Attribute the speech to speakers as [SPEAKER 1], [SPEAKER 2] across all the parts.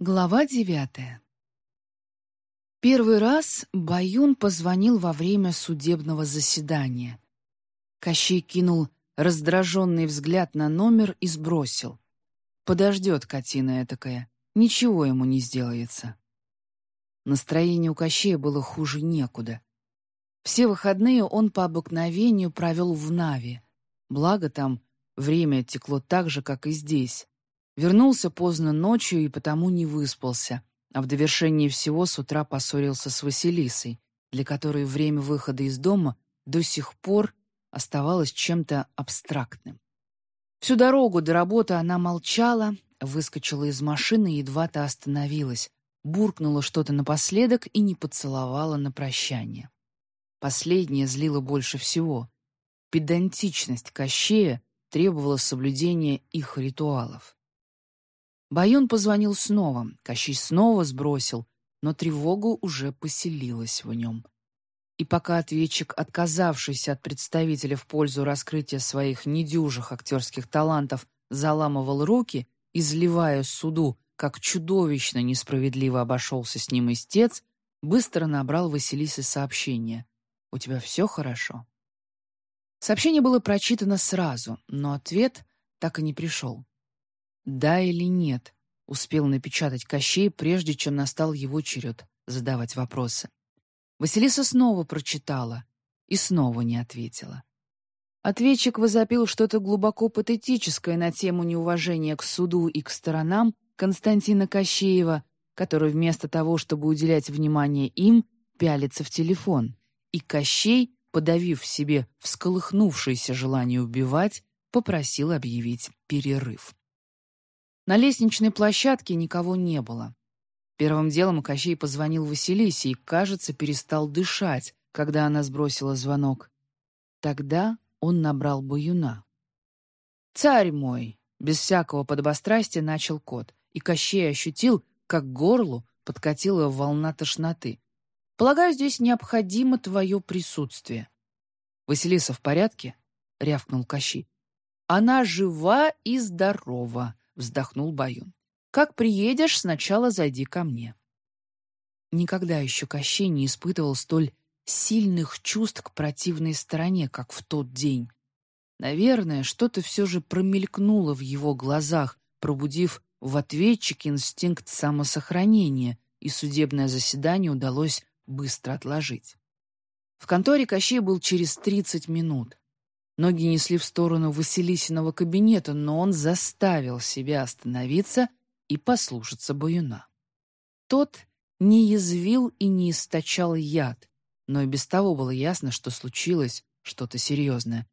[SPEAKER 1] Глава девятая. Первый раз Баюн позвонил во время судебного заседания. Кощей кинул раздраженный взгляд на номер и сбросил. Подождет котина этакая, ничего ему не сделается. Настроение у Кощея было хуже некуда. Все выходные он по обыкновению провел в Наве. Благо там время текло так же, как и здесь. Вернулся поздно ночью и потому не выспался, а в довершении всего с утра поссорился с Василисой, для которой время выхода из дома до сих пор оставалось чем-то абстрактным. Всю дорогу до работы она молчала, выскочила из машины и едва-то остановилась, буркнула что-то напоследок и не поцеловала на прощание. Последнее злило больше всего. Педантичность Кощея требовала соблюдения их ритуалов. Баюн позвонил снова, Кощей снова сбросил, но тревога уже поселилась в нем. И пока ответчик, отказавшийся от представителя в пользу раскрытия своих недюжих актерских талантов, заламывал руки, изливая суду, как чудовищно несправедливо обошелся с ним истец, быстро набрал Василисе сообщение. «У тебя все хорошо?» Сообщение было прочитано сразу, но ответ так и не пришел. «Да или нет?» — успел напечатать Кощей, прежде чем настал его черед задавать вопросы. Василиса снова прочитала и снова не ответила. Ответчик возопил что-то глубоко патетическое на тему неуважения к суду и к сторонам Константина Кощеева, который вместо того, чтобы уделять внимание им, пялится в телефон. И Кощей, подавив в себе всколыхнувшееся желание убивать, попросил объявить перерыв. На лестничной площадке никого не было. Первым делом Кощей позвонил Василисе и, кажется, перестал дышать, когда она сбросила звонок. Тогда он набрал Баюна. «Царь мой!» — без всякого подобострастия начал кот, и Кощей ощутил, как горлу подкатила волна тошноты. «Полагаю, здесь необходимо твое присутствие». «Василиса в порядке?» — рявкнул Кощей. «Она жива и здорова», вздохнул Баюн. «Как приедешь, сначала зайди ко мне». Никогда еще Кощей не испытывал столь сильных чувств к противной стороне, как в тот день. Наверное, что-то все же промелькнуло в его глазах, пробудив в ответчике инстинкт самосохранения, и судебное заседание удалось быстро отложить. В конторе Кощей был через 30 минут. Ноги несли в сторону Василисиного кабинета, но он заставил себя остановиться и послушаться Баюна. Тот не язвил и не источал яд, но и без того было ясно, что случилось что-то серьезное.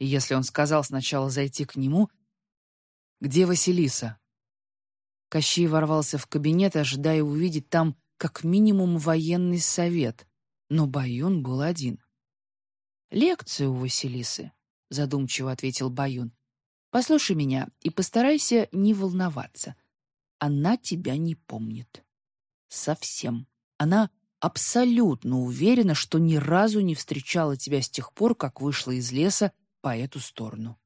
[SPEAKER 1] И если он сказал сначала зайти к нему... «Где Василиса?» Кощей ворвался в кабинет, ожидая увидеть там как минимум военный совет, но Баюн был один. Лекция у Василисы — задумчиво ответил Баюн. «Послушай меня и постарайся не волноваться. Она тебя не помнит. Совсем. Она абсолютно уверена, что ни разу не встречала тебя с тех пор, как вышла из леса по эту сторону».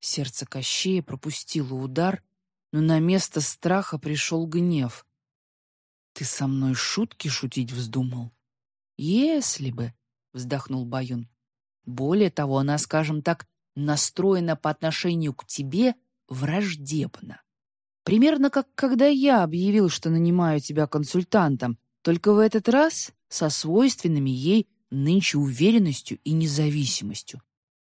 [SPEAKER 1] Сердце Кощея пропустило удар, но на место страха пришел гнев. «Ты со мной шутки шутить вздумал?» «Если бы», — вздохнул Баюн. Более того, она, скажем так, настроена по отношению к тебе враждебно. Примерно как когда я объявил, что нанимаю тебя консультантом, только в этот раз со свойственными ей нынче уверенностью и независимостью.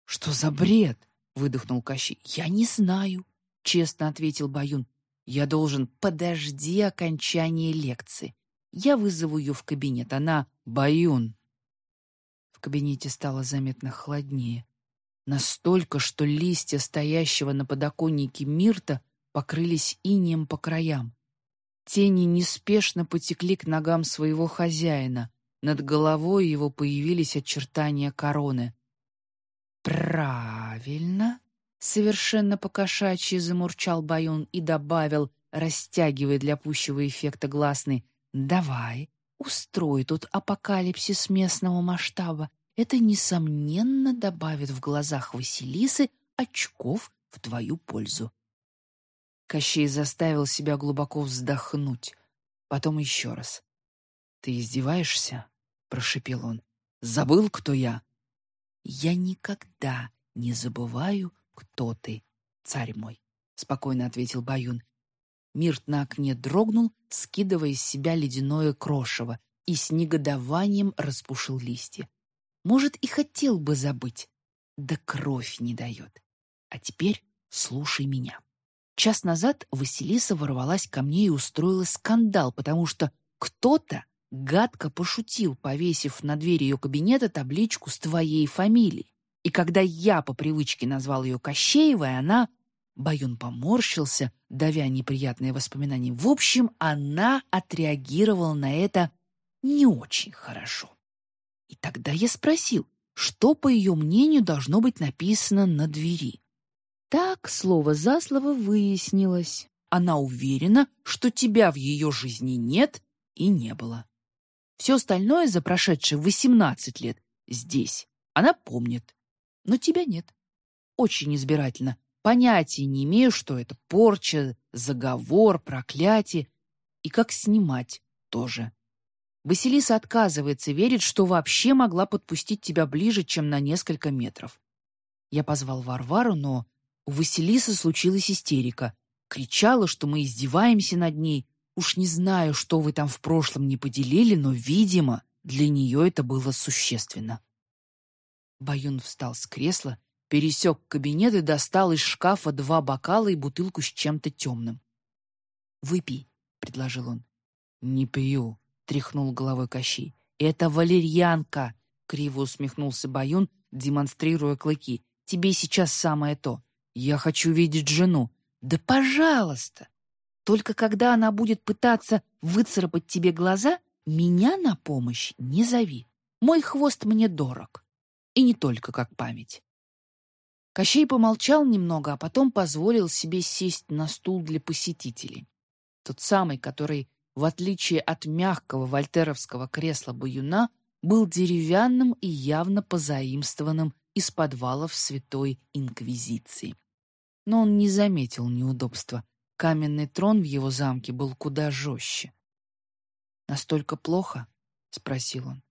[SPEAKER 1] «Что за бред?» — выдохнул Кощей. «Я не знаю», — честно ответил Баюн. «Я должен подожди окончания лекции. Я вызову ее в кабинет. Она Баюн, кабинете стало заметно холоднее. Настолько, что листья стоящего на подоконнике мирта покрылись инеем по краям. Тени неспешно потекли к ногам своего хозяина. Над головой его появились очертания короны. «Правильно!» — совершенно покошачьи замурчал Байон и добавил, растягивая для пущего эффекта гласный, «Давай, Устрой тут апокалипсис местного масштаба. Это, несомненно, добавит в глазах Василисы очков в твою пользу. Кощей заставил себя глубоко вздохнуть. Потом еще раз. «Ты издеваешься?» — прошепел он. «Забыл, кто я?» «Я никогда не забываю, кто ты, царь мой», — спокойно ответил Баюн. Мирт на окне дрогнул, скидывая из себя ледяное крошево, и с негодованием распушил листья. Может, и хотел бы забыть, да кровь не дает. А теперь слушай меня. Час назад Василиса ворвалась ко мне и устроила скандал, потому что кто-то гадко пошутил, повесив на дверь ее кабинета табличку с твоей фамилией. И когда я по привычке назвал ее Кощеевой, она... Баюн поморщился, давя неприятные воспоминания. В общем, она отреагировала на это не очень хорошо. И тогда я спросил, что, по ее мнению, должно быть написано на двери. Так, слово за слово выяснилось. Она уверена, что тебя в ее жизни нет и не было. Все остальное за прошедшие 18 лет здесь она помнит, но тебя нет. Очень избирательно. Понятия не имею, что это порча, заговор, проклятие. И как снимать тоже. Василиса отказывается верить, что вообще могла подпустить тебя ближе, чем на несколько метров. Я позвал Варвару, но у Василисы случилась истерика. Кричала, что мы издеваемся над ней, Уж не знаю, что вы там в прошлом не поделили, но, видимо, для нее это было существенно. Баюн встал с кресла, пересек кабинет и достал из шкафа два бокала и бутылку с чем-то темным. «Выпей», — предложил он. «Не пью», — тряхнул головой Кощей. «Это валерьянка», — криво усмехнулся Баюн, демонстрируя клыки. «Тебе сейчас самое то. Я хочу видеть жену». «Да пожалуйста!» Только когда она будет пытаться выцарапать тебе глаза, меня на помощь не зови. Мой хвост мне дорог. И не только как память. Кощей помолчал немного, а потом позволил себе сесть на стул для посетителей. Тот самый, который, в отличие от мягкого вольтеровского кресла баюна, был деревянным и явно позаимствованным из подвалов Святой Инквизиции. Но он не заметил неудобства. Каменный трон в его замке был куда жестче. «Настолько плохо?» — спросил он.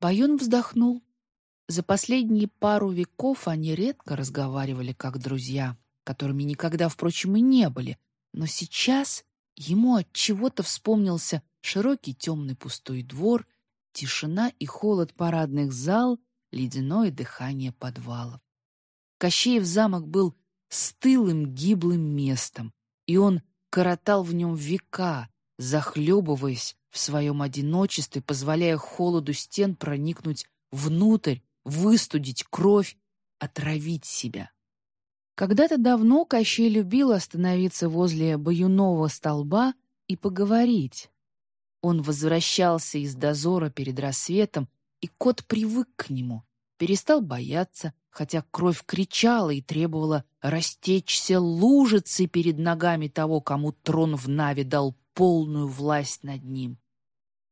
[SPEAKER 1] Баюн вздохнул. За последние пару веков они редко разговаривали как друзья, которыми никогда, впрочем, и не были, но сейчас ему от чего-то вспомнился широкий темный пустой двор, тишина и холод парадных зал, ледяное дыхание подвалов. Кощеев замок был стылым гиблым местом, и он коротал в нем века, захлебываясь в своем одиночестве, позволяя холоду стен проникнуть внутрь, выстудить кровь, отравить себя. Когда-то давно Кощей любил остановиться возле баюнового столба и поговорить. Он возвращался из дозора перед рассветом, и кот привык к нему, перестал бояться, хотя кровь кричала и требовала растечься лужицей перед ногами того, кому трон в Наве дал полную власть над ним.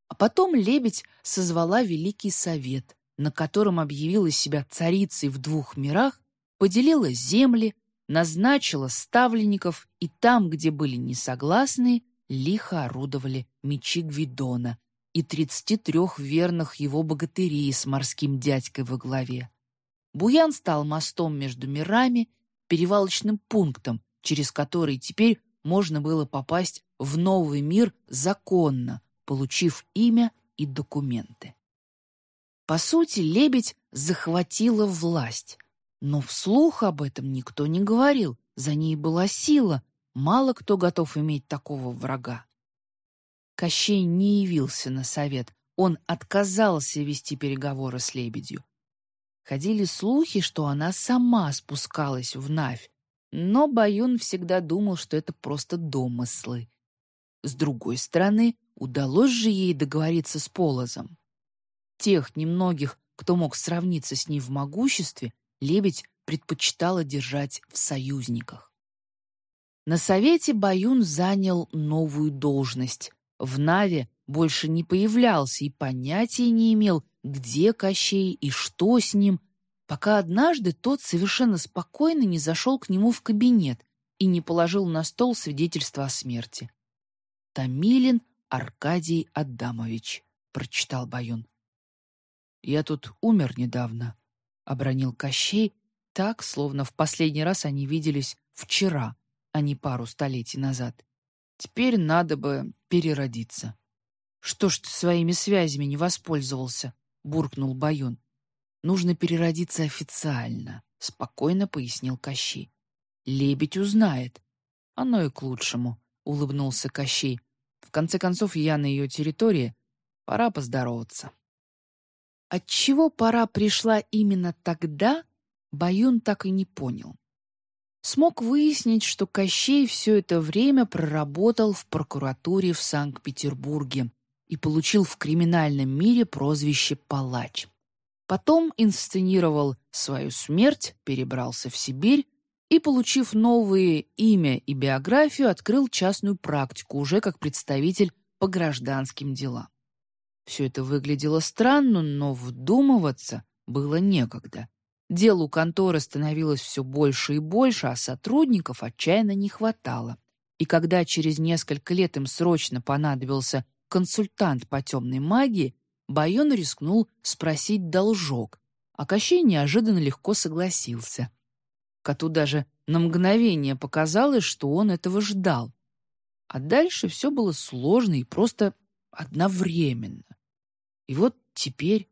[SPEAKER 1] А потом лебедь созвала Великий Совет, на котором объявила себя царицей в двух мирах, поделила земли, назначила ставленников, и там, где были несогласные, лихо орудовали мечи Гвидона и тридцати трех верных его богатырей с морским дядькой во главе. Буян стал мостом между мирами, перевалочным пунктом, через который теперь можно было попасть в новый мир законно, получив имя и документы. По сути, лебедь захватила власть, но вслух об этом никто не говорил, за ней была сила, мало кто готов иметь такого врага. Кощей не явился на совет, он отказался вести переговоры с лебедью. Ходили слухи, что она сама спускалась в Навь, но Баюн всегда думал, что это просто домыслы. С другой стороны, удалось же ей договориться с Полозом. Тех немногих, кто мог сравниться с ней в могуществе, лебедь предпочитала держать в союзниках. На совете Баюн занял новую должность. В Наве больше не появлялся и понятия не имел, где Кощей и что с ним, пока однажды тот совершенно спокойно не зашел к нему в кабинет и не положил на стол свидетельство о смерти. «Томилин Аркадий Адамович», — прочитал Баюн. «Я тут умер недавно», — обронил Кощей, так, словно в последний раз они виделись вчера, а не пару столетий назад. Теперь надо бы переродиться. «Что ж ты своими связями не воспользовался?» — буркнул Баюн. «Нужно переродиться официально», — спокойно пояснил Кощей. «Лебедь узнает». «Оно и к лучшему», — улыбнулся Кощей. «В конце концов, я на ее территории. Пора поздороваться». Отчего пора пришла именно тогда, Баюн так и не понял. Смог выяснить, что Кощей все это время проработал в прокуратуре в Санкт-Петербурге и получил в криминальном мире прозвище «Палач». Потом инсценировал свою смерть, перебрался в Сибирь и, получив новые имя и биографию, открыл частную практику уже как представитель по гражданским делам. Все это выглядело странно, но вдумываться было некогда. Дел у конторы становилось все больше и больше, а сотрудников отчаянно не хватало. И когда через несколько лет им срочно понадобился консультант по темной магии, Байон рискнул спросить должок, а Кощей неожиданно легко согласился. Коту даже на мгновение показалось, что он этого ждал. А дальше все было сложно и просто одновременно. И вот теперь...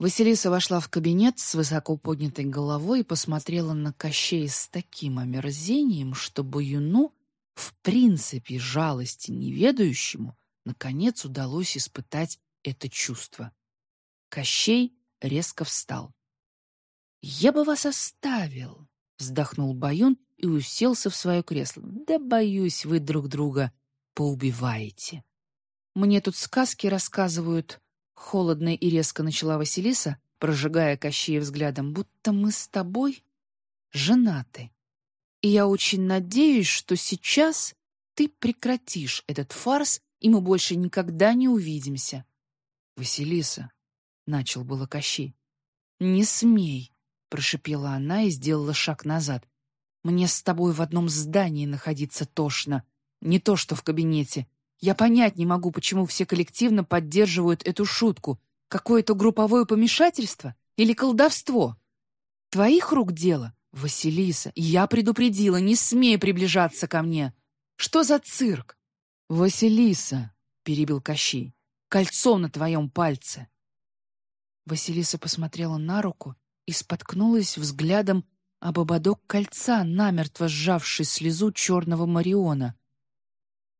[SPEAKER 1] Василиса вошла в кабинет с высоко поднятой головой и посмотрела на Кощея с таким омерзением, что Баюну, в принципе жалости неведающему, наконец удалось испытать это чувство. Кощей резко встал. «Я бы вас оставил», — вздохнул Баюн и уселся в свое кресло. «Да боюсь, вы друг друга поубиваете». Мне тут сказки рассказывают, холодно и резко начала Василиса, прожигая Кощея взглядом, будто мы с тобой женаты. И я очень надеюсь, что сейчас ты прекратишь этот фарс, и мы больше никогда не увидимся. Василиса, начал было Кощей. Не смей, прошипела она и сделала шаг назад. Мне с тобой в одном здании находиться тошно, не то что в кабинете. Я понять не могу, почему все коллективно поддерживают эту шутку. Какое-то групповое помешательство или колдовство? Твоих рук дело, Василиса. Я предупредила, не смей приближаться ко мне. Что за цирк? Василиса, перебил Кощей. Кольцо на твоем пальце. Василиса посмотрела на руку и споткнулась взглядом об ободок кольца, намертво сжавший слезу черного Мариона.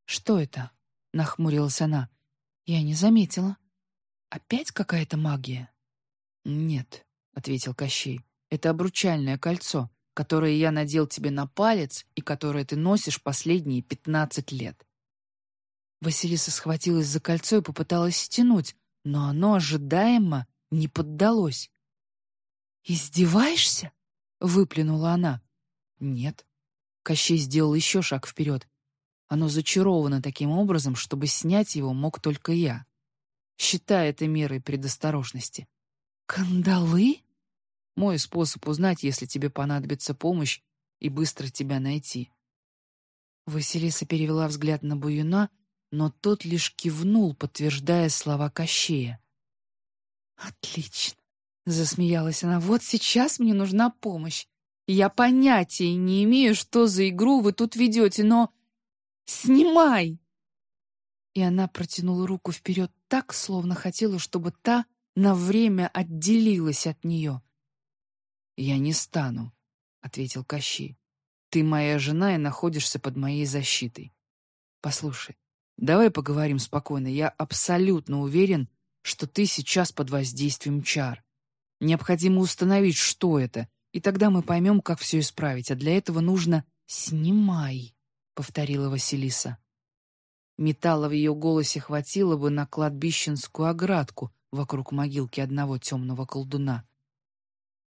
[SPEAKER 1] Что это? Нахмурилась она. Я не заметила. Опять какая-то магия? Нет, ответил Кощей. Это обручальное кольцо, которое я надел тебе на палец и которое ты носишь последние пятнадцать лет. Василиса схватилась за кольцо и попыталась стянуть, но оно ожидаемо не поддалось. «Издеваешься?» — выплюнула она. «Нет». Кощей сделал еще шаг вперед. Оно зачаровано таким образом, чтобы снять его мог только я. Считай это мерой предосторожности. «Кандалы?» Мой способ узнать, если тебе понадобится помощь, и быстро тебя найти. Василиса перевела взгляд на Буюна, но тот лишь кивнул, подтверждая слова Кощея. «Отлично!» — засмеялась она. «Вот сейчас мне нужна помощь. Я понятия не имею, что за игру вы тут ведете, но Снимай!» И она протянула руку вперед так, словно хотела, чтобы та на время отделилась от нее. «Я не стану», — ответил Кощей. «Ты моя жена и находишься под моей защитой. Послушай, давай поговорим спокойно. Я абсолютно уверен, что ты сейчас под воздействием чар. Необходимо установить, что это, и тогда мы поймем, как все исправить. А для этого нужно «снимай» повторила Василиса. Металла в ее голосе хватило бы на кладбищенскую оградку вокруг могилки одного темного колдуна.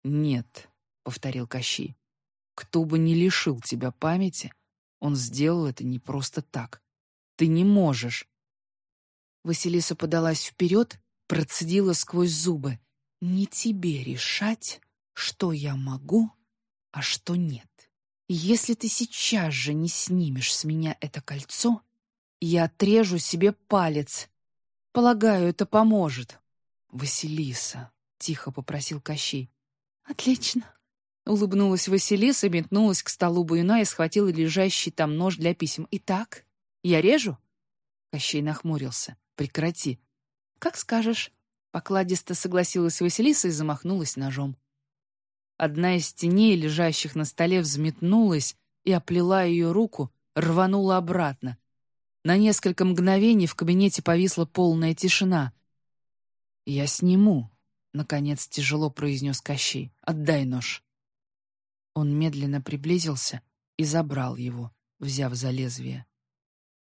[SPEAKER 1] «Нет», — повторил Кощей, — «кто бы не лишил тебя памяти, он сделал это не просто так. Ты не можешь». Василиса подалась вперед, процедила сквозь зубы. «Не тебе решать, что я могу, а что нет. Если ты сейчас же не снимешь с меня это кольцо, я отрежу себе палец. Полагаю, это поможет. Василиса, — тихо попросил Кощей. Отлично. Улыбнулась Василиса, метнулась к столу Буюна и схватила лежащий там нож для писем. «Итак, я режу?» Кощей нахмурился. «Прекрати». «Как скажешь». Покладисто согласилась Василиса и замахнулась ножом. Одна из теней, лежащих на столе, взметнулась и оплела ее руку, рванула обратно. На несколько мгновений в кабинете повисла полная тишина. «Я сниму», — наконец тяжело произнес Кощей. «Отдай нож». Он медленно приблизился и забрал его, взяв за лезвие.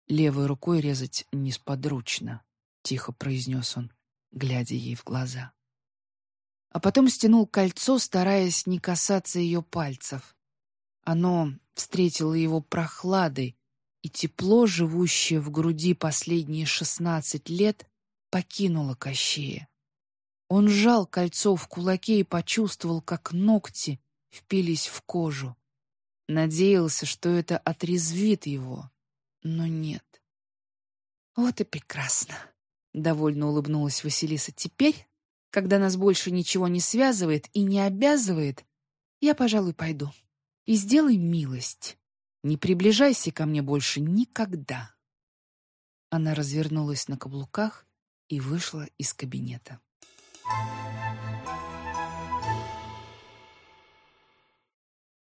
[SPEAKER 1] «Левой рукой резать несподручно», — тихо произнес он, глядя ей в глаза а потом стянул кольцо, стараясь не касаться ее пальцев. Оно встретило его прохладой, и тепло, живущее в груди последние шестнадцать лет, покинуло Кощея. Он сжал кольцо в кулаке и почувствовал, как ногти впились в кожу. Надеялся, что это отрезвит его, но нет. «Вот и прекрасно», — довольно улыбнулась Василиса. «Теперь когда нас больше ничего не связывает и не обязывает, я, пожалуй, пойду. И сделай милость. Не приближайся ко мне больше никогда. Она развернулась на каблуках и вышла из кабинета. Thank you.